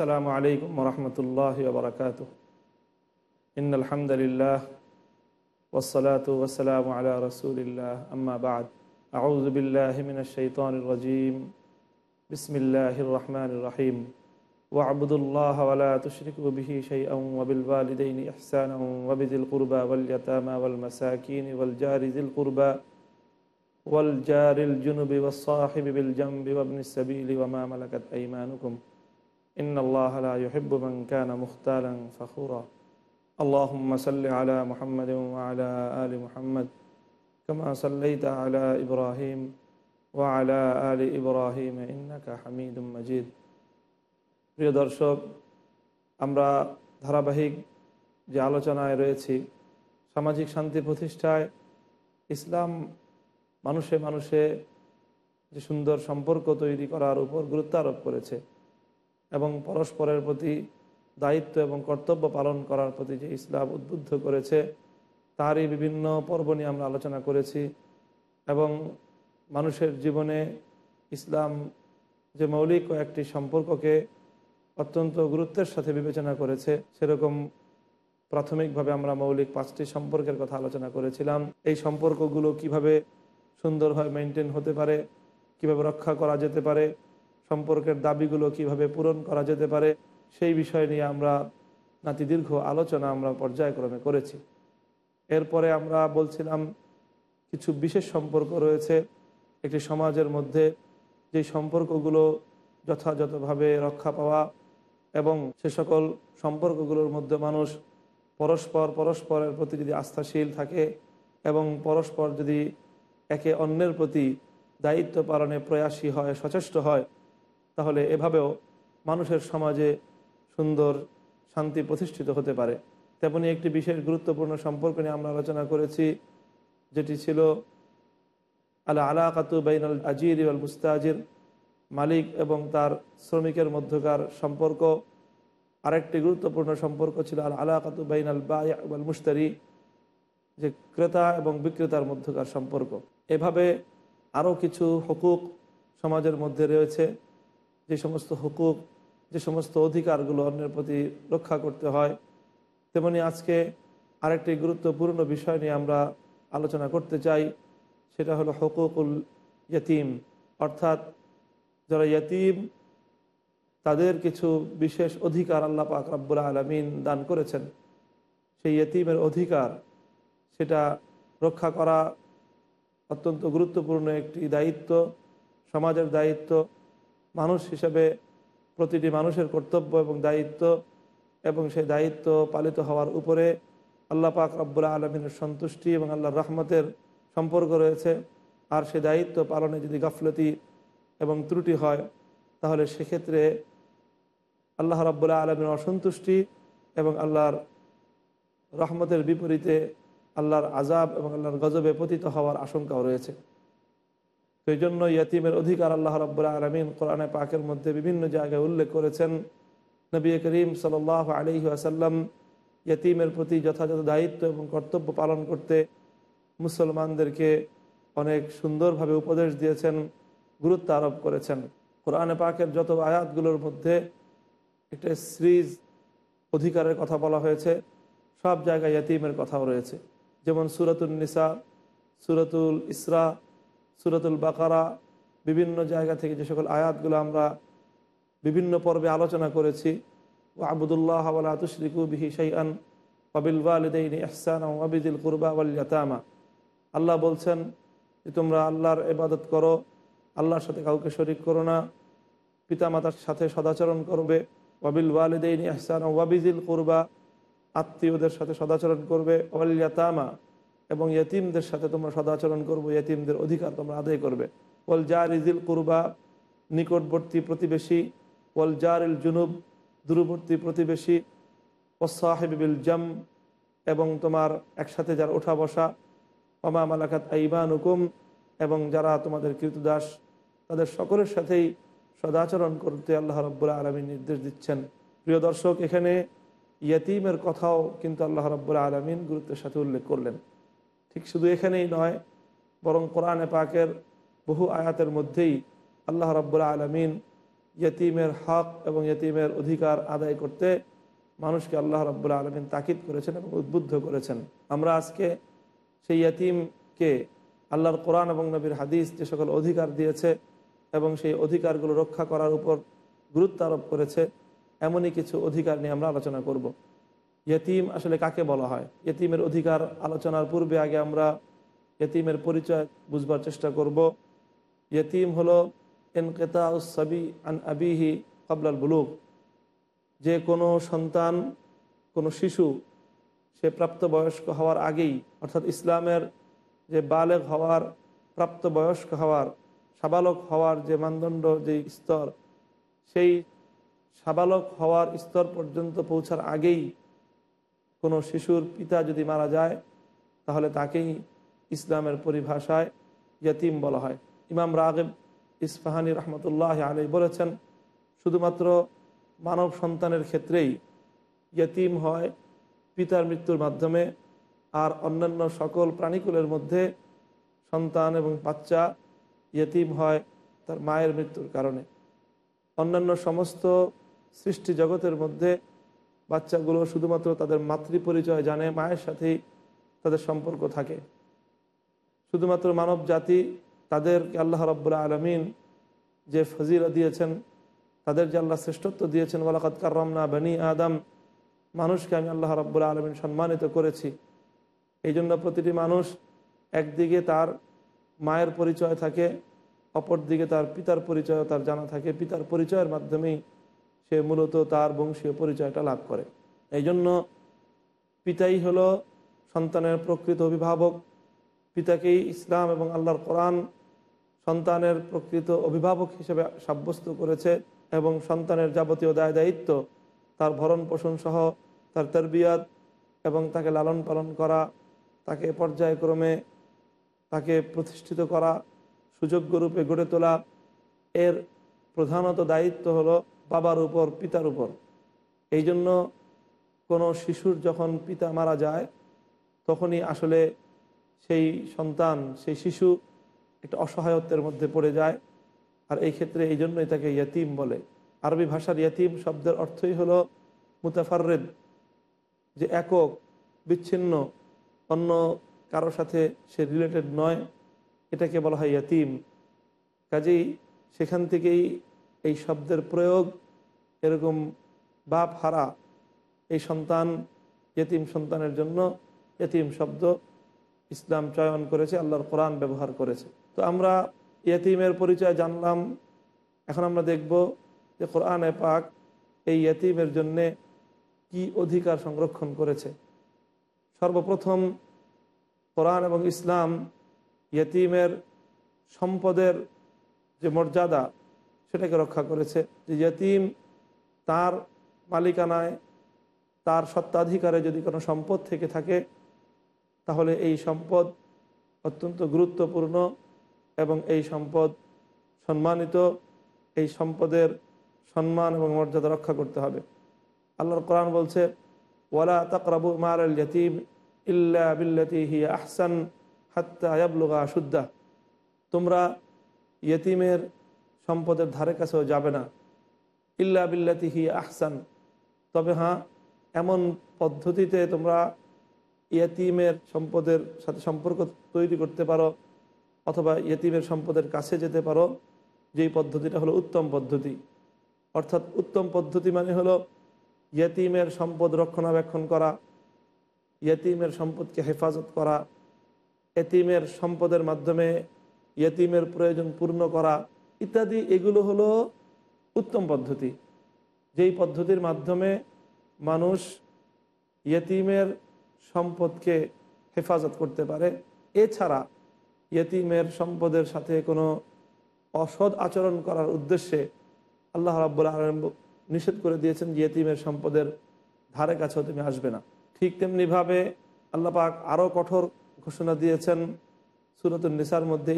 السلام عليكم ورحمة الله وبركاته. إن الحمد لله والصلاة والسلام على رسول الله. أما بعد أعوذ بالله من الشيطان الرجيم. بسم الله الرحمن الرحيم. واعبدوا الله ولا تشركوا به شيئا وبالوالدين إحسانا وبذي القربى واليتامى والمساكين والجار ذي القربى والجار الجنب والصاحب بالجنب وابن السبيل وما ملكت أيمانكم. إن الله لا يحب من كان مختالا فخورا اللهم صل على محمد وعلى آل محمد كما صليت على إبراهيم وعلى آل إبراهيم إنك حميد مجيد প্রিয় দর্শক আমরা ধারাবাহিক যে আলোচনায় রয়েছি সামাজিক শান্তি প্রতিষ্ঠায় ইসলাম মানুষে মানুষে যে সুন্দর সম্পর্ক তৈরি করার উপর গুরুত্ব আরোপ করেছে এবং পরস্পরের প্রতি দায়িত্ব এবং কর্তব্য পালন করার প্রতি যে ইসলাম উদ্বুদ্ধ করেছে, তারই বিভিন্ন পর্ব নিয়ে আমরা আলোচনা করেছি এবং মানুষের জীবনে ইসলাম যে মৌলিক কয়েকটি সম্পর্ককে অত্যন্ত গুরুত্বের সাথে বিবেচনা করেছে, সেরকম প্রাথমিকভাবে আমরা মৌলিক পাঁচটি সম্পর্কের কথা আলোচনা করেছিলাম। এই সম্পর্কগুলো কীভাবে সুন্দরভাবে মেনটেন হতে পারে, কীভাবে রক্ষা করা যেতে পারে সম্পর্কের দাবিগুলো কীভাবে পূরণ করা যেতে পারে, সেই বিষয় নিয়ে আমরা নাতিদীর্ঘ আলোচনা আমরা পর্যায়ক্রমে করেছি। এরপরে আমরা বলছিলাম, কিছু বিশেষ সম্পর্ক রয়েছে। একটি সমাজের মধ্যে যেই সম্পর্কগুলো যথাযথভাবে রক্ষা পাওয়া এবং সে সকল সম্পর্কগুলোর মধ্যে মানুষ পরস্পর পরস্পরের প্রতি যদি আস্থাশীল থাকে এবং পরস্পর যদি একে অন্যের প্রতি দায়িত্ব পালনে প্রয়াসী হয়, সচেষ্ট হয় তাহলে এভাবেও মানুষের সমাজে সুন্দর শান্তি প্রতিষ্ঠিত হতে পারে। তেমনি একটি বিশেষ গুরুত্বপূর্ণ সম্পর্ক নিয়ে আমরা আলোচনা করেছি, যেটি ছিল আলা আলাকাতু বাইন আল আজির আল মুস্তাজির। মালিক এবং তার শ্রমিকের মধ্যকার সম্পর্ক। আরেকটি গুরুত্বপূর্ণ সম্পর্ক ছিল আল আলাকাতু বাইন আল বাল মুস্তারি যে ক্রেতা এবং বিক্রেতার মধ্যকার সম্পর্ক। এভাবে আরও কিছু হকুক সমাজের মধ্যে রয়েছে। যে সমস্ত হুকুক, যে সমস্ত অধিকারগুলো অন্যের প্রতি রক্ষা করতে হয়, তেমনি আজকে আরেকটি গুরুত্বপূর্ণ বিষয় নিয়ে আমরা আলোচনা করতে চাই, সেটা হলো হকুকুল ইয়তিম। অর্থাৎ যারা ইয়তিম, তাদের কিছু বিশেষ অধিকার আল্লাহ পাক রাব্বুল আলমিন দান করেছেন। সেই ইয়তিমের অধিকার, সেটা রক্ষা করা অত্যন্ত গুরুত্বপূর্ণ একটি দায়িত্ব, সমাজের দায়িত্ব মানুষ হিসেবে প্রতিটি মানুষের কর্তব্য এবং দায়িত্ব এবং সেই দায়িত্ব পালিত হওয়ার উপরে আল্লাহ পাক রব্বুল্লা আলমিনের সন্তুষ্টি এবং আল্লাহর রহমতের সম্পর্ক রয়েছে। আর সে দায়িত্ব পালনে যদি গাফলতি এবং ত্রুটি হয়, তাহলে সেক্ষেত্রে আল্লাহ রব্বুল্লাহ আলমিনের অসন্তুষ্টি এবং আল্লাহর রহমতের বিপরীতে আল্লাহর আজাব এবং আল্লাহর গজবে পতিত হওয়ার আশঙ্কাও রয়েছে। সেই জন্য ইয়াতিমের অধিকার আল্লাহ রব্বুল্লাহ আলমিন কোরআনে পাকের মধ্যে বিভিন্ন জায়গায় উল্লেখ করেছেন। নবী করিম সাল আলহি আসাল্লাম ইয়তিমের প্রতি যথাযথ দায়িত্ব এবং কর্তব্য পালন করতে মুসলমানদেরকে অনেক সুন্দরভাবে উপদেশ দিয়েছেন, গুরুত্ব আরোপ করেছেন। কোরআনে পাকের যত আয়াতগুলোর মধ্যে একটা সিরিজ অধিকারের কথা বলা হয়েছে, সব জায়গায় ইয়তিমের কথাও রয়েছে। যেমন সুরতুল নিসা, সুরতুল ইসরা সুরতুল বাকারা, বিভিন্ন জায়গা থেকে যে সকল আয়াতগুলো আমরা বিভিন্ন পর্বে আলোচনা করেছি। ও আবুদুল্লাহ আতুশরিকু বিহি শাইআন ওয়াবিল ওয়ালিদাইনি ইহসান ওয়াবিদিল কুরবা ওয়াল ইয়াতামা। আল্লাহ বলছেন যে তোমরা আল্লাহর ইবাদত করো, আল্লাহর সাথে কাউকে শরিক করো না, পিতামাতার সাথে সদাচরণ করবে ওয়াবিল ওয়ালিদাইনি ইহসান ওয়াবিজিল কুরবা, আত্মীয়দের সাথে সদাচরণ করবে, ওয়াল এবং ইয়তিমদের সাথে তোমরা সদাচরণ করব, ইয়তিমদের অধিকার তোমরা আদায় করবে। ওয়াল জার ইজিল কুরবা, নিকটবর্তী প্রতিবেশী। ওয়াল জার ইল জুনুব, দূরবর্তী প্রতিবেশী। ও সাহেবিল জাম, এবং তোমার একসাথে যারা ওঠা বসা অমা মালাকাত আইবান হুকুম এবং যারা তোমাদের কৃতদাস তাদের সকলের সাথেই সদাচরণ করতে আল্লাহ রব্বুল্লাহ আলমী নির্দেশ দিচ্ছেন। প্রিয় দর্শক, এখানে ইয়তিমের কথাও কিন্তু আল্লাহ রব্বুল্লাহ আলমিন গুরুত্বের সাথে উল্লেখ করলেন। ঠিক শুধু এখানেই নয়, বরং কোরআনে পাকের বহু আয়াতের মধ্যেই আল্লাহ রব্বুল্লাহ আলমিন ইয়তিমের হক এবং ইয়তিমের অধিকার আদায় করতে মানুষকে আল্লাহ রব্বুল্লা আলমিন তাকিদ করেছেন এবং উদ্বুদ্ধ করেছেন আমরা আজকে সেই ইয়তিমকে আল্লাহর কোরআন এবং নবীর হাদিস যে সকল অধিকার দিয়েছে এবং সেই অধিকারগুলো রক্ষা করার উপর গুরুত্ব আরোপ করেছে, এমনই কিছু অধিকার নিয়ে আমরা আলোচনা করব। ইয়তিম আসলে কাকে বলা হয়? ইয়তিমের অধিকার আলোচনার পূর্বে আগে আমরা ইয়তিমের পরিচয় বুঝবার চেষ্টা করব। ইয়তিম হলো এনকেতা সাবি আন আবিহি কবলাল বুলুক যে কোনো সন্তান, কোনো শিশু সে প্রাপ্তবয়স্ক হওয়ার আগেই, অর্থাৎ ইসলামের যে বালেগ হওয়ার, প্রাপ্তবয়স্ক হওয়ার, সাবালক হওয়ার যে মানদণ্ড, যে স্তর, সেই সাবালক হওয়ার স্তর পর্যন্ত পৌঁছার আগেই কোনো শিশুর পিতা যদি মারা যায়, তাহলে তাকেই ইসলামের পরিভাষায় ইয়তিম বলা হয়। ইমাম রাগেব ইস্পাহানি রহমতুল্লাহ আলী বলেছেন, শুধুমাত্র মানব সন্তানের ক্ষেত্রেই ইয়তিম হয় পিতার মৃত্যুর মাধ্যমে, আর অন্যান্য সকল প্রাণীকুলের মধ্যে সন্তান এবং বাচ্চা ইয়তিম হয় তার মায়ের মৃত্যুর কারণে। অন্যান্য সমস্ত সৃষ্টি জগতের মধ্যে বাচ্চাগুলো শুধুমাত্র তাদের মাতৃ পরিচয় জানে, মায়ের সাথেই তাদের সম্পর্ক থাকে। শুধুমাত্র মানব জাতি তাদেরকে আল্লাহ রব্বুল্লা আলমিন যে ফজিরা দিয়েছেন, তাদের যে আল্লাহ শ্রেষ্ঠত্ব দিয়েছেন ওয়ালাকাত কার্রমনা বানি আদম, মানুষকে আমি আল্লাহ রব্বুল্লা আলমিন সম্মানিত করেছি। এই জন্য প্রতিটি মানুষ একদিকে তার মায়ের পরিচয় থাকে অপর দিকে তার পিতার পরিচয় তার জানা থাকে। পিতার পরিচয়ের মাধ্যমেই সে মূলত তার বংশীয় পরিচয়টা লাভ করে। এই জন্য পিতাই হলো সন্তানের প্রকৃত অভিভাবক। পিতাকেই ইসলাম এবং আল্লাহর কোরআন সন্তানের প্রকৃত অভিভাবক হিসেবে সাব্যস্ত করেছে এবং সন্তানের যাবতীয় দায় দায়িত্ব, তার ভরণ পোষণ সহ তার তরবিয়ত এবং তাকে লালন পালন করা, তাকে পর্যায়ক্রমে তাকে প্রতিষ্ঠিত করা, সুযোগ্য রূপে গড়ে তোলা, এর প্রধানত দায়িত্ব হলো বাবার উপর, পিতার উপর। এই জন্য কোনো শিশুর যখন পিতা মারা যায়, তখনই আসলে সেই সন্তান, সেই শিশু একটা অসহায়ত্বের মধ্যে পড়ে যায়। আর এই ক্ষেত্রে এই জন্যই তাকে ইয়াতিম বলে। আরবি ভাষার ইয়াতিম শব্দের অর্থই হলো মুতাফারেদ যে একক, বিচ্ছিন্ন, অন্য কারও সাথে সে রিলেটেড নয়। এটাকে বলা হয় ইয়াতিম। কাজেই সেখান থেকেই এই শব্দের প্রয়োগ এরকম বাপ হারা, এই সন্তান ইয়তিম সন্তানের জন্য ইয়তিম শব্দ ইসলাম চয়ন করেছে, আল্লাহর কোরআন ব্যবহার করেছে। তো আমরা ইয়তিমের পরিচয় জানলাম, এখন আমরা দেখব যে কোরআন পাক এই ইয়তিমের জন্যে কি অধিকার সংরক্ষণ করেছে। সর্বপ্রথম কোরআন এবং ইসলাম ইয়তিমের সম্পদের যে মর্যাদা সেটাকে রক্ষা করেছে যে ইয়তিম তার মালিকানায়, তার সত্ত্বাধিকারে যদি কোনো সম্পদ থেকে থাকে, তাহলে এই সম্পদ অত্যন্ত গুরুত্বপূর্ণ এবং এই সম্পদ সম্মানিত, এই সম্পদের সম্মান এবং মর্যাদা রক্ষা করতে হবে। আল্লাহর কোরআন বলছে, ওয়ালা তাকরাবু মার আল ইয়তিম ইল্লা বিল্লাতি হি আহসান হাত্তা আয়াবলুগা সুদ্দা তোমরা ইয়তিমের সম্পদের ধারে কাছেও যাবে না। ইল্লা বিল্লাতি হি আহসান। তবে হ্যাঁ এমন পদ্ধতিতে তোমরা ইয়তিমের সম্পদের সাথে সম্পর্ক তৈরি করতে পারো অথবা ইয়তিমের সম্পদের কাছে যেতে পারো, যেই পদ্ধতিটা হলো উত্তম পদ্ধতি। অর্থাৎ উত্তম পদ্ধতি মানে হলো ইয়তিমের সম্পদ রক্ষণাবেক্ষণ করা, ইয়তিমের সম্পদকে হেফাজত করা এতিমের সম্পদের মাধ্যমে ইয়তিমের প্রয়োজন পূর্ণ করা ইত্যাদি, এগুলো হলো উত্তম পদ্ধতি। যেই পদ্ধতির মাধ্যমে মানুষ ইয়তিমের সম্পদকে হেফাজত করতে পারে। এছাড়া ইয়তিমের সম্পদের সাথে কোনো অসৎ আচরণ করার উদ্দেশ্যে আল্লাহ রাব্বুল আলম নিষেধ করে দিয়েছেন যে ইয়তিমের সম্পদের ধারে কাছেও তুমি আসবে না। ঠিক তেমনিভাবে আল্লাহ পাক আরও কঠোর ঘোষণা দিয়েছেন সুরতুল নিসার মধ্যে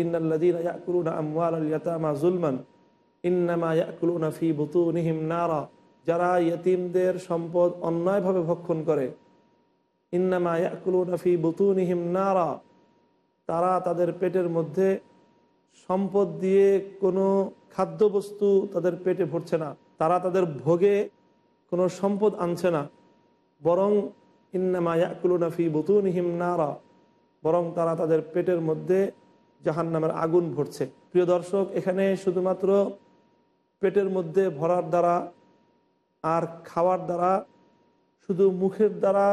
নারা যারা ইয়তিমদের সম্পদ অন্যায়ভাবে ভক্ষণ করে, ইন্নামা ইয়াকুলুনা ফি বুতুনিহিম নারা তারা তাদের পেটের মধ্যে সম্পদ দিয়ে কোনো খাদ্যবস্তু তাদের পেটে ভরছে না, তারা তাদের ভোগে কোনো সম্পদ আনছে না, বরং ইন্নামা ইয়াকুলুনাফি বুতুনহিম নারা বরং তারা তাদের পেটের মধ্যে জাহান নামের আগুন ভরছে। প্রিয় দর্শক, এখানে শুধুমাত্র পেটের মধ্যে ভরার দ্বারা আর খাওয়ার দ্বারা, শুধু মুখের দ্বারা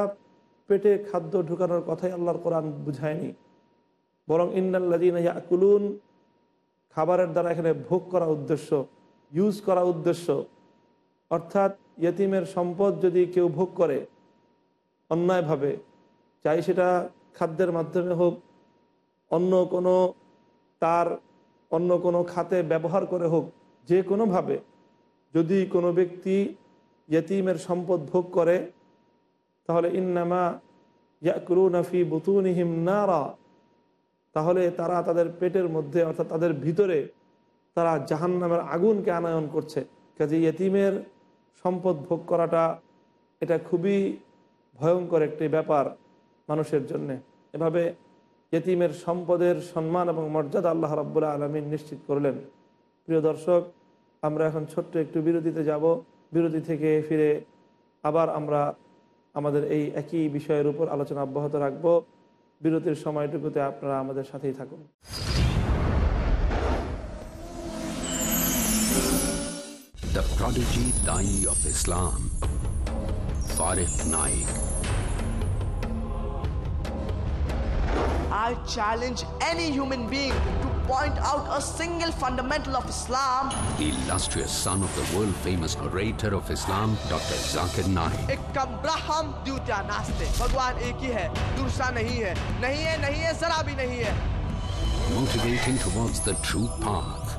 পেটে খাদ্য ঢুকানোর কথাই আল্লাহর কোরআন বুঝায়নি। বরং ইন্নাল্লাদিন ইয়াকুলুন, খাবারের দ্বারা এখানে ভোগ করা উদ্দেশ্য ইউজ করা উদ্দেশ্য। অর্থাৎ ইয়তিমের সম্পদ যদি কেউ ভোগ করে অন্যায়ভাবে, চাই সেটা খাদ্যের মাধ্যমে হোক, অন্য কোনো তার, অন্য কোনো খাতে ব্যবহার করে হোক, যে কোনোভাবে যদি কোনো ব্যক্তি ইয়তিমের সম্পদ ভোগ করে, তাহলে ইন্নামা ইয়াকুরু নাফি বুতুনিহিম নারা, তাহলে তারা তাদের পেটের মধ্যে অর্থাৎ তাদের ভিতরে তারা জাহান নামের আগুনকে আনায়ন করছে। কাজে ইয়তিমের সম্পদ ভোগ করাটা এটা খুবই ভয়ঙ্কর একটি ব্যাপার। মানুষের জন্যে। এভাবে ইয়তিমের সম্পদের সম্মান এবং মর্যাদা আল্লাহ রাব্বুল্লাহ আলমিন নিশ্চিত করলেন। প্রিয় দর্শক আমরা এখন ছোট্ট একটু বিরতিতে যাব। বিরতি থেকে ফিরে আবার আমরা আমাদের এই একই বিষয়ের উপর আলোচনা অব্যাহত রাখব। বিরতির সময়টুকুতে আপনারা আমাদের সাথেই থাকুন। The prodigy Dai of Islam, Farif Naik. I challenge any human being to point out a single fundamental of Islam. The illustrious son of the world-famous orator of Islam, Dr. Zakir Naik. Ek kambraham dutya naaste. Bhagwan ek hi hai, dursa nahi hai. Nahi hai, nahi hai, zara bhi nahi hai. Motivating towards the true path.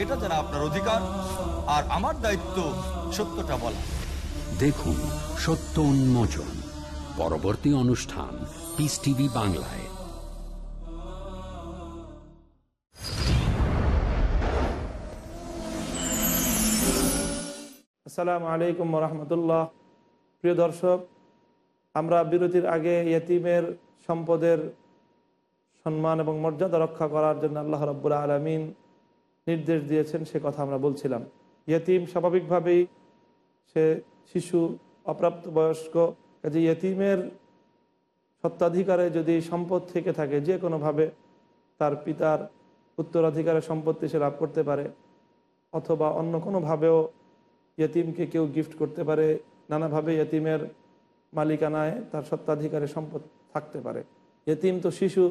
এটা যারা আপনার অধিকার আর আমার দায়িত্ব সত্যটা বলা। দেখুন সত্য উন্মোচন পরবর্তী অনুষ্ঠান পিস টিভি বাংলায়। আসসালামু আলাইকুম রহমতুল্লাহ প্রিয় দর্শক আমরা বিরতির আগে ইয়তিমের সম্পদের সম্মান এবং মর্যাদা রক্ষা করার জন্য আল্লাহ রব্বুল আলমিন নির্দেশ দিয়েছেন, সে কথা আমরা বলছিলাম। ইয়তিম স্বাভাবিকভাবেই সে শিশু অপ্রাপ্ত বয়স্ক কাজে ইয়তিমের সত্ত্বাধিকারে যদি সম্পদ থেকে থাকে, যে কোনোভাবে তার পিতার উত্তরাধিকারের সম্পত্তি সে লাভ করতে পারে, অথবা অন্য কোনোভাবেও ইয়তিমকে কেউ গিফট করতে পারে, নানাভাবে ইয়তিমের মালিকানায় তার সত্ত্বাধিকারে সম্পদ থাকতে পারে। ইয়তিম তো শিশু,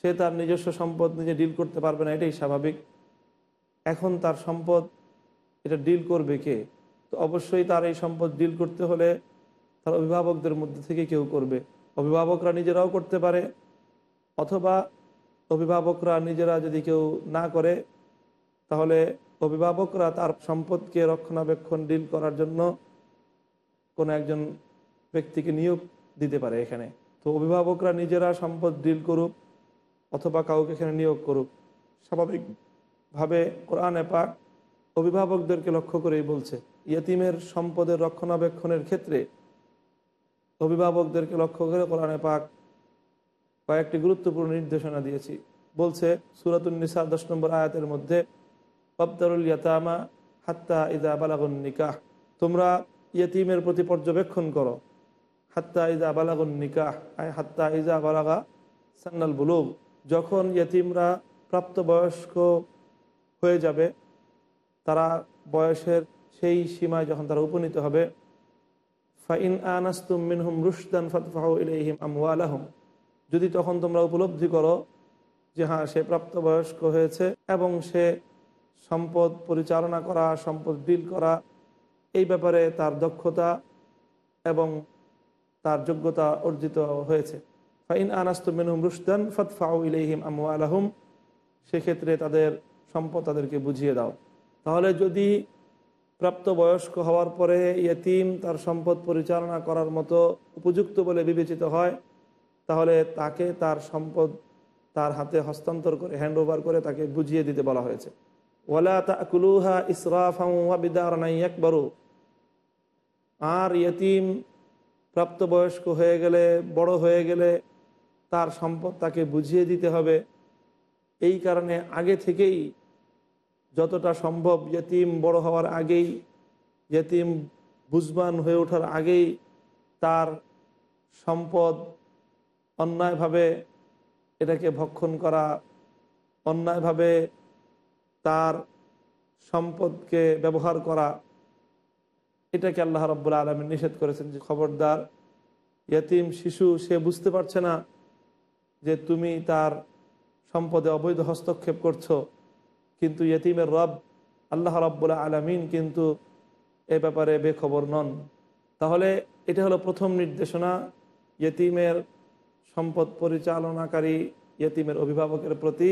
সে তার নিজস্ব সম্পদ নিজে ডিল করতে পারবে না, এটাই স্বাভাবিক। এখন তার সম্পদ এটা ডিল করবে কে? তো অবশ্যই তার এই সম্পদ ডিল করতে হলে তার অভিভাবকদের মধ্যে থেকে কেউ করবে। অভিভাবকরা নিজেরাও করতে পারে, অথবা অভিভাবকরা নিজেরা যদি কেউ না করে, তাহলে অভিভাবকরা তার সম্পদকে রক্ষণাবেক্ষণ ডিল করার জন্য কোনো একজন ব্যক্তিকে নিয়োগ দিতে পারে এখানে। তো অভিভাবকরা নিজেরা সম্পদ ডিল করুক, অথবা কাউকে এখানে নিয়োগ করুক। স্বাভাবিকভাবে কোরআনে পাক অভিভাবকদেরকে লক্ষ্য করেই বলছে, ইয়তিমের সম্পদের রক্ষণাবেক্ষণের ক্ষেত্রে অভিভাবকদেরকে লক্ষ্য করে কোরআনে পাক কয়েকটি গুরুত্বপূর্ণ নির্দেশনা দিয়েছি। বলছে সুরাতুন্নিসা দশ নম্বর আয়াতের মধ্যে অবদারুল ইয়াতামা হাত্তা ইদা বালাগুন নিকাহ। তোমরা ইয়তিমের প্রতি পর্যবেক্ষণ করো, হাত্তা ইজা বালাগুন নিকাহ। আয়, হাত্তা ইজা বালাগা সান্নাল বুলুগ। যখন ইয়তিমরা প্রাপ্তবয়স্ক হয়ে যাবে, তারা বয়সের সেই সীমায় যখন তারা উপনীত হবে, ফাইন আনাস্তুম মিনহুম রুশদান ফাতফাহ ইলাইহিম আমওয়ালাহুম, যদি তখন তোমরা উপলব্ধি করো যে হ্যাঁ সে প্রাপ্তবয়স্ক হয়েছে এবং সে সম্পদ পরিচালনা করা, সম্পদ ডিল করা, এই ব্যাপারে তার দক্ষতা এবং তার যোগ্যতা অর্জিত হয়েছে। ফাইন আনাস্তু মিনহুম রুশদান ফতফাউ ইলাইহিম আমওয়ালাহুম, সেক্ষেত্রে তাদের সম্পদ তাদেরকে বুঝিয়ে দাও। তাহলে যদি প্রাপ্তবয়স্ক হওয়ার পরে ইয়তিম তার সম্পদ পরিচালনা করার মতো উপযুক্ত বলে বিবেচিত হয়, তাহলে তাকে তার সম্পদ তার হাতে হস্তান্তর করে হ্যান্ড ওভার করে তাকে বুঝিয়ে দিতে বলা হয়েছে। ওয়ালা তাকুলুহা ইসরাফাম একবারু আর ইয়তিম প্রাপ্তবয়স্ক হয়ে গেলে, বড় হয়ে গেলে তার সম্পদ তাকে বুঝিয়ে দিতে হবে। এই কারণে আগে থেকেই যতটা সম্ভব ইয়তিম বড় হওয়ার আগেই, ইয়তিম বুঝবান হয়ে ওঠার আগেই তার সম্পদ অন্যায়ভাবে এটাকে ভক্ষণ করা, অন্যায়ভাবে তার সম্পদকে ব্যবহার করা, এটাকে আল্লাহ রব্বুল্লা আলমী নিষেধ করেছেন যে, খবরদার, ইয়তিম শিশু, সে বুঝতে পারছে না যে তুমি তার সম্পদে অবৈধ হস্তক্ষেপ করছ। কিন্তু ইয়তিমের রব, আল্লাহ রব্বুল্লা আলমিন কিন্তু এ ব্যাপারে বেখবর নন। তাহলে এটা হলো প্রথম নির্দেশনা, ইয়তিমের সম্পদ পরিচালনাকারী ইয়তিমের অভিভাবকের প্রতি,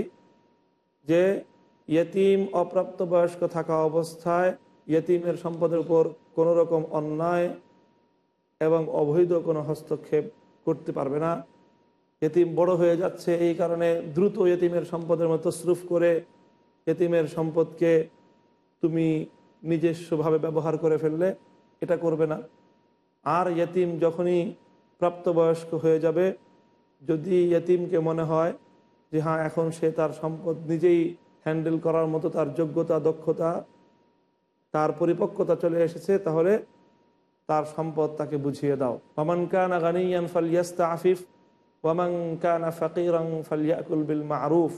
যে ইয়তিম অপ্রাপ্তবয়স্ক থাকা অবস্থায় ইয়তিমের সম্পদের উপর কোনো রকম অন্যায় এবং অবৈধ কোনো হস্তক্ষেপ করতে পারবে না। এতিম বড় হয়ে যাচ্ছে এই কারণে দ্রুত এতিমের সম্পদের মতো স্রুফ করে এতিমের সম্পদকে তুমি নিজস্বভাবে ব্যবহার করে ফেললে এটা করবে না। আর ইয়তিম যখনই প্রাপ্তবয়স্ক হয়ে যাবে, যদি ইয়তিমকে মনে হয় যে হ্যাঁ এখন সে তার সম্পদ নিজেই হ্যান্ডেল করার মতো তার যোগ্যতা, দক্ষতা, তার পরিপক্কতা চলে এসেছে, তাহলে তার সম্পদ তাকে বুঝিয়ে দাও। ওমান কানা গানিয়ান ফালিয়াস্তা আফিফ ওয়ামান কানা ফকিরং ফালিয়াকুল বিল মারুফ।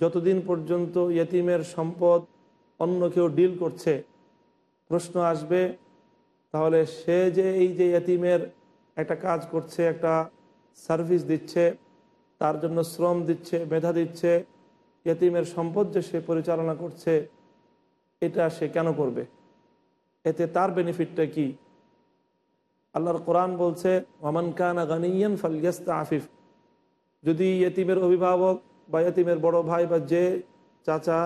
যতদিন পর্যন্ত ইয়তিমের সম্পদ অন্য কেউ ডিল করছে, প্রশ্ন আসবে, তাহলে সে যে এই যে ইয়তিমের একটা কাজ করছে, একটা সার্ভিস দিচ্ছে, তার জন্য শ্রম দিচ্ছে, মেধা দিচ্ছে, ইয়তিমের সম্পদ যে সে পরিচালনা করছে, এটা সে কেন করবে? এতে তার বেনিফিটটা কি? আল্লাহর কোরআন বলছে ওমান কানা গানিয়ান ফালিয়াস্তা আফিফ যদি ইয়তিমের অভিভাবক বা ইয়তিমের বড় ভাই বা যে চাচা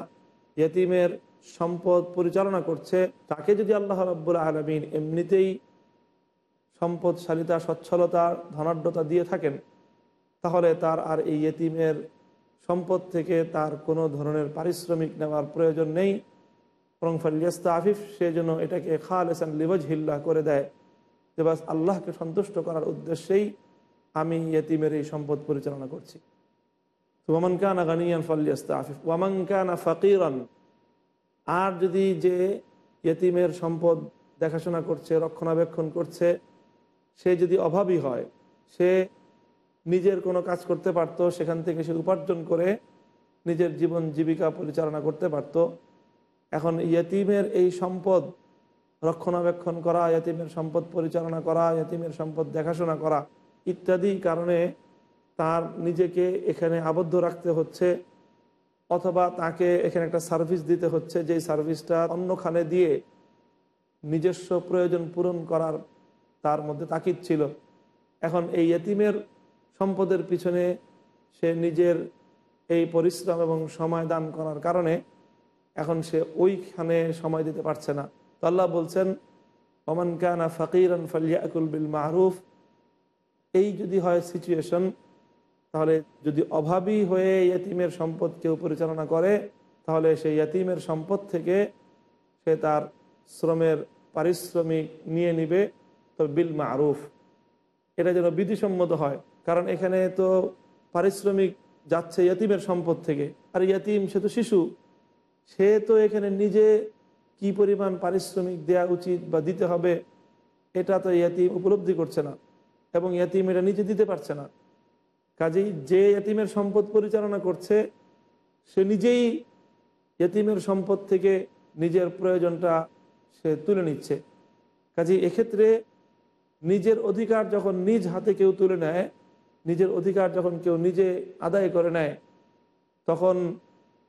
ইয়তিমের সম্পদ পরিচালনা করছে, তাকে যদি আল্লাহ রব্বুল আলমিন এমনিতেই সম্পদশালিতা, সচ্ছলতা, ধনাঢ্যতা দিয়ে থাকেন, তাহলে তার আর এই ইয়তিমের সম্পদ থেকে তার কোনো ধরনের পারিশ্রমিক নেওয়ার প্রয়োজন নেই। বরং ফালিয়াস্তা আফিফ সে যেন এটাকে খাল এসান লিবজ হিল্লা করে দেয়। যে বাস আল্লাহকে সন্তুষ্ট করার উদ্দেশ্যেই আমি ইয়তিমের এই সম্পদ পরিচালনা করছি। আর যদি যে ইয়তিমের সম্পদ দেখাশোনা করছে, রক্ষণাবেক্ষণ করছে, সে যদি অভাবী হয়, সে নিজের কোনো কাজ করতে পারত, সেখান থেকে সে উপার্জন করে নিজের জীবন জীবিকা পরিচালনা করতে পারত। এখন ইয়তিমের এই সম্পদ রক্ষণাবেক্ষণ করা, ইয়তিমের সম্পদ পরিচালনা করা, ইয়তিমের সম্পদ দেখাশোনা করা ইত্যাদি কারণে তার নিজেকে এখানে আবদ্ধ রাখতে হচ্ছে অথবা তাকে এখানে একটা সার্ভিস দিতে হচ্ছে, যেই সার্ভিসটা অন্যখানে দিয়ে নিজস্ব প্রয়োজন পূরণ করার তার মধ্যে তাকিদ ছিল। এখন এই এতিমের সম্পদের পিছনে সে নিজের এই পরিশ্রম এবং সময় দান করার কারণে এখন সে ওইখানে সময় দিতে পারছে না। তো আল্লাহ বলছেন, ওমান কানা ফকিরান ফালিয়াকুল বিল মাহরুফ। এই যদি হয় সিচুয়েশন তাহলে যদি অভাবী হয়ে ইয়তিমের সম্পদ কেউ পরিচালনা করে, তাহলে সেই ইয়তিমের সম্পদ থেকে সে তার শ্রমের পারিশ্রমিক নিয়ে নিবে, তো বিল মারুফ। এটা যেন বিধিসম্মত হয়। কারণ এখানে তো পারিশ্রমিক যাচ্ছে ইয়তিমের সম্পদ থেকে। আর ইয়তিম সে তো শিশু। সে তো এখানে নিজে কি পরিমাণ পারিশ্রমিক দেয়া উচিত বা দিতে হবে, এটা তো ইয়তিম উপলব্ধি করছে না। এবং ইয়তিম এটা নিজে দিতে পারছে না। কাজেই যে এতিমের সম্পদ পরিচালনা করছে, সে নিজেই এতিমের সম্পদ থেকে নিজের প্রয়োজনটা সে তুলে নিচ্ছে। কাজে এক্ষেত্রে নিজের অধিকার যখন নিজ হাতে কেউ তুলে নেয়, নিজের অধিকার যখন কেউ নিজে আদায় করে নেয়, তখন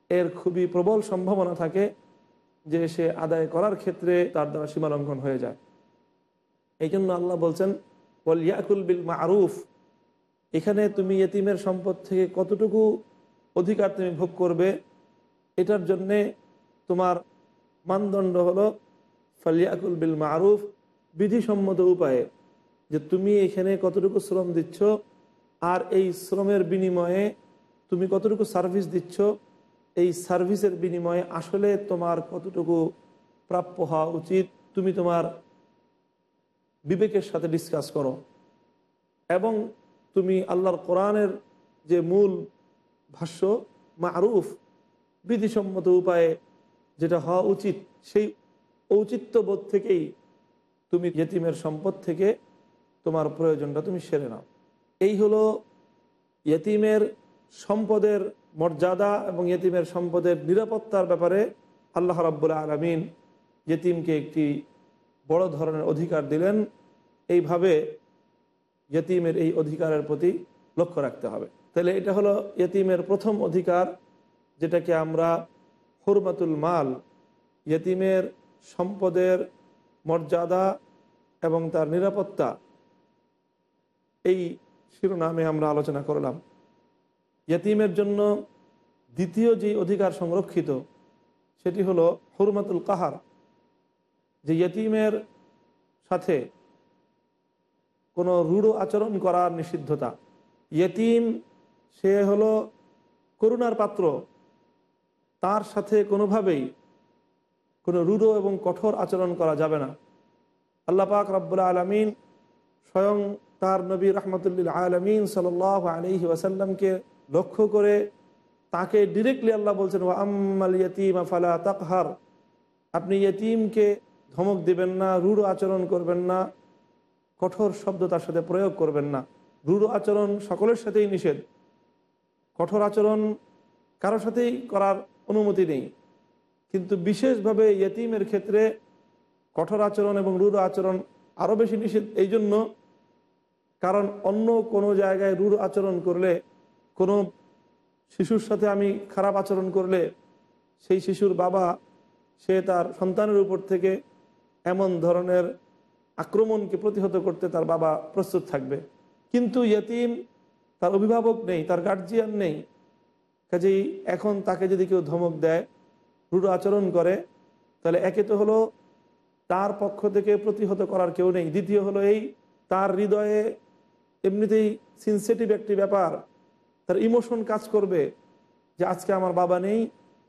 এর খুবই প্রবল সম্ভাবনা থাকে যে সে আদায় করার ক্ষেত্রে তার দ্বারা সীমালঙ্ঘন হয়ে যায়। এই জন্য আল্লাহ বলছেন বল ইয়াকুল বিল মারুফ। এখানে তুমি এতিমের সম্পদ থেকে কতটুকু অধিকার তুমি ভোগ করবে, এটার জন্যে তোমার মানদণ্ড হলো ফালিয়াকুল বিল মারুফ, বিধিসম্মত উপায়ে যে তুমি এখানে কতটুকু শ্রম দিচ্ছ আর এই শ্রমের বিনিময়ে তুমি কতটুকু সার্ভিস দিচ্ছ, এই সার্ভিসের বিনিময়ে আসলে তোমার কতটুকু প্রাপ্য হওয়া উচিত, তুমি তোমার বিবেকের সাথে ডিসকাস করো। এবং তুমি আল্লাহর কোরআনের যে মূল ভাষ্য, মারুফ, বিধিসম্মত উপায়ে যেটা হওয়া উচিত, সেই ঔচিত্যবোধ থেকেই তুমি ইয়েতিমের সম্পদ থেকে তোমার প্রয়োজনটা তুমি সেরে নাও। এই হলো ইয়েতিমের সম্পদের মর্যাদা এবং ইয়েতিমের সম্পদের নিরাপত্তার ব্যাপারে আল্লাহ রাব্বুল আলমিন ইয়েতিমকে একটি বড় ধরনের অধিকার দিলেন। এইভাবে ইয়েতিমের এই অধিকারের প্রতি লক্ষ্য রাখতে হবে। তাহলে এটা হলো ইয়েতিমের প্রথম অধিকার, যেটাকে আমরা হুরমাতুল মাল, ইয়েতিমের সম্পদের মর্যাদা এবং তার নিরাপত্তা, এই শিরোনামে আমরা আলোচনা করলাম। ইয়েতিমের জন্য দ্বিতীয় যে অধিকার সংরক্ষিত, সেটি হলো হুরমাতুল কাহার, যে ইয়েতিমের সাথে কোনো রূঢ় আচরণ করার নিষিদ্ধতা। ইয়েতিম, সে হলো করুণার পাত্র। তার সাথে কোনোভাবেই কোনো রূঢ় এবং কঠোর আচরণ করা যাবে না। আল্লাহ পাক রব্বুল আলমিন স্বয়ং তার নবী রহমতুল্লিল আলমিন সাল আলহি ওয়াসাল্লামকে লক্ষ্য করে তাকে ডিরেক্টলি আল্লাহ বলছেন ও আম্মাল ইয়তিম আফালা তাকহার। আপনি ইয়তিমকে ধমক দিবেন না, রূঢ় আচরণ করবেন না। কঠোর শব্দ তার সাথে প্রয়োগ করবেন না। রূঢ় আচরণ সকলের সাথেই নিষেধ। কঠোর আচরণ কারোর সাথেই করার অনুমতি নেই। কিন্তু বিশেষভাবে ইয়তিমের ক্ষেত্রে কঠোর আচরণ এবং রূঢ় আচরণ আরও বেশি নিষেধ। এই জন্য কারণ অন্য কোনো জায়গায় রূঢ় আচরণ করলে, কোনো শিশুর সাথে আমি খারাপ আচরণ করলে, সেই শিশুর বাবা সে তার সন্তানের উপর থেকে এমন ধরনের আক্রমণকে প্রতিহত করতে তার বাবা প্রস্তুত থাকবে। কিন্তু ইয়তিম তার অভিভাবক নেই, তার গার্জিয়ান নেই। কাজেই এখন তাকে যদি কেউ ধমক দেয়, রূঢ় আচরণ করে, তাহলে একে তো হলো তার পক্ষ থেকে প্রতিহত করার কেউ নেই। দ্বিতীয় হলো এই তার হৃদয়ে এমনিতেই সিনসেটিভ একটি ব্যাপার। তার ইমোশন কাজ করবে যে আজকে আমার বাবা নেই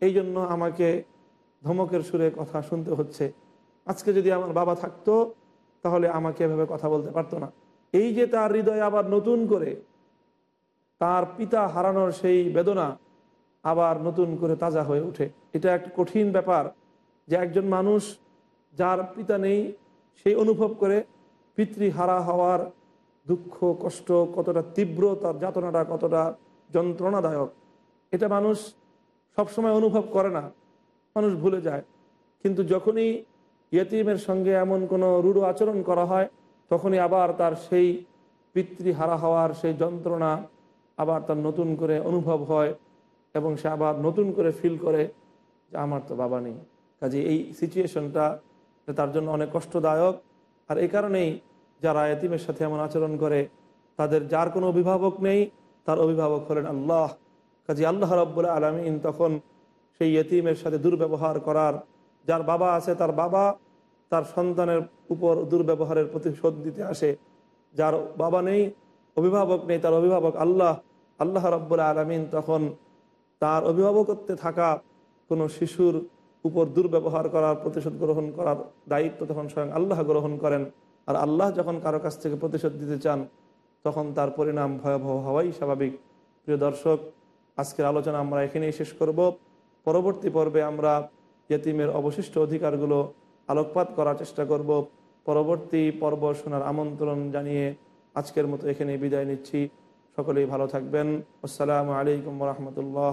এই জন্য আমাকে ধমকের সুরে কথা শুনতে হচ্ছে। আজকে যদি আমার বাবা থাকতো তাহলে আমাকে এভাবে কথা বলতে পারতো না। এই যে তার হৃদয়ে আবার নতুন করে, তার পিতা হারানোর সেই বেদনা আবার নতুন করে তাজা হয়ে ওঠে। এটা একটা কঠিন ব্যাপার যে একজন মানুষ যার পিতা নেই সেই অনুভব করে পিতৃহারা হওয়ার দুঃখ, কষ্ট কতটা তীব্র, তার যাতনাটা কতটা যন্ত্রণাদায়ক। এটা মানুষ সবসময় অনুভব করে না। মানুষ ভুলে যায়। কিন্তু যখনই ইয়তিমের সঙ্গে এমন কোনো রূঢ় আচরণ করা হয়, তখনই আবার তার সেই পিতৃহারা হওয়ার সেই যন্ত্রণা আবার তার নতুন করে অনুভব হয় এবং সে আবার নতুন করে ফিল করে যে আমার তো বাবা নেই। কাজে এই সিচুয়েশনটা তার জন্য অনেক কষ্টদায়ক। আর এই কারণেই যারা এতিমের সাথে এমন আচরণ করে, তাদের যার কোনো অভিভাবক নেই, তার অভিভাবক হলেন আল্লাহ। কাজী আল্লাহ রব্বুল আলমিন তখন সেই এতিমের সাথে দুর্ব্যবহার করার যার বাবা আছে, তার বাবা তার সন্তানের উপর দুর্ব্যবহারের প্রতিশোধ দিতে আসে। যার বাবা নেই, অভিভাবক নেই, তার অভিভাবক আল্লাহ। আল্লাহ রব্বুল আলমিন তখন তার অভিভাবকত্বে থাকা কোনো শিশুর উপর দুর্ব্যবহার করার প্রতিশোধ গ্রহণ করার দায়িত্ব তখন স্বয়ং আল্লাহ গ্রহণ করেন। আর আল্লাহ যখন কারও কাছ থেকে প্রতিশোধ দিতে চান, তখন তার পরিণাম ভয়াবহ হওয়াই স্বাভাবিক। প্রিয় দর্শক, আজকের আলোচনা আমরা এখানেই শেষ করব। পরবর্তী পর্বে আমরা ইয়তিমের অবশিষ্ট অধিকারগুলো আলোকপাত করার চেষ্টা করব। পরবর্তী পর্ব শোনার আমন্ত্রণ জানিয়ে আজকের মতো এখানে বিদায় নিচ্ছি। সকলেই ভালো থাকবেন। আসসালামু আলাইকুম রহমতুল্লাহ।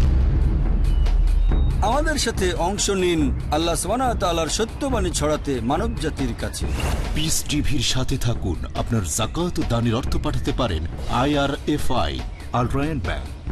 আমাদের সাথে অংশ নিন আল্লাহ সোনা সত্যবাণী ছড়াতে মানব জাতির কাছে। পিস টিভির সাথে থাকুন। আপনার জাকাত দানের অর্থ পাঠাতে পারেন I R F I Al Rayan Bank.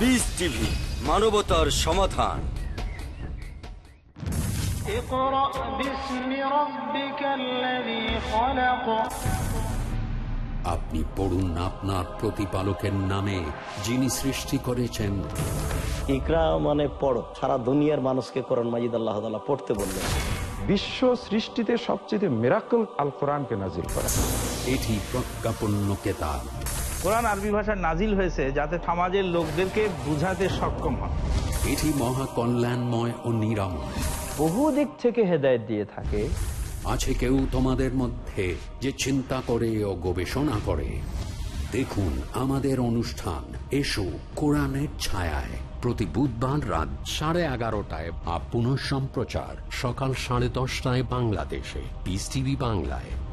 Peace TV মানবতার সমাধান। আপনি পড়ুন আপনার প্রতিপালকের নামে যিনি সৃষ্টি করেছেন। ইকরা মানে পড় সারা দুনিয়ার মানুষকে করন মাজিদ আল্লাহ পড়তে বললেন। বিশ্ব সৃষ্টিতে সবচেয়ে মেরাকল আল কোরআনকে নাজির করা। এটি প্রজ্ঞাপন কেতাব। কোরআন আরবি ভাষায় নাজিল হয়েছে যাতে সমাজের লোকদেরকে বুঝাতে সক্ষম হয়। এটি মহা কল্যাণময় ও নিরাময় বহু দিক থেকে হেদায়েত দিয়ে থাকে। আছে কেউ তোমাদের মধ্যে যে চিন্তা করে ও গবেষণা করে। দেখুন আমাদের অনুষ্ঠান এসো কোরআনের ছায়ায়। প্রতি বুধবার রাত সাড়ে এগারোটায় বা পুনঃ সম্প্রচার সকাল সাড়ে দশটায় বাংলাদেশে। পিস টিভি বাংলায়।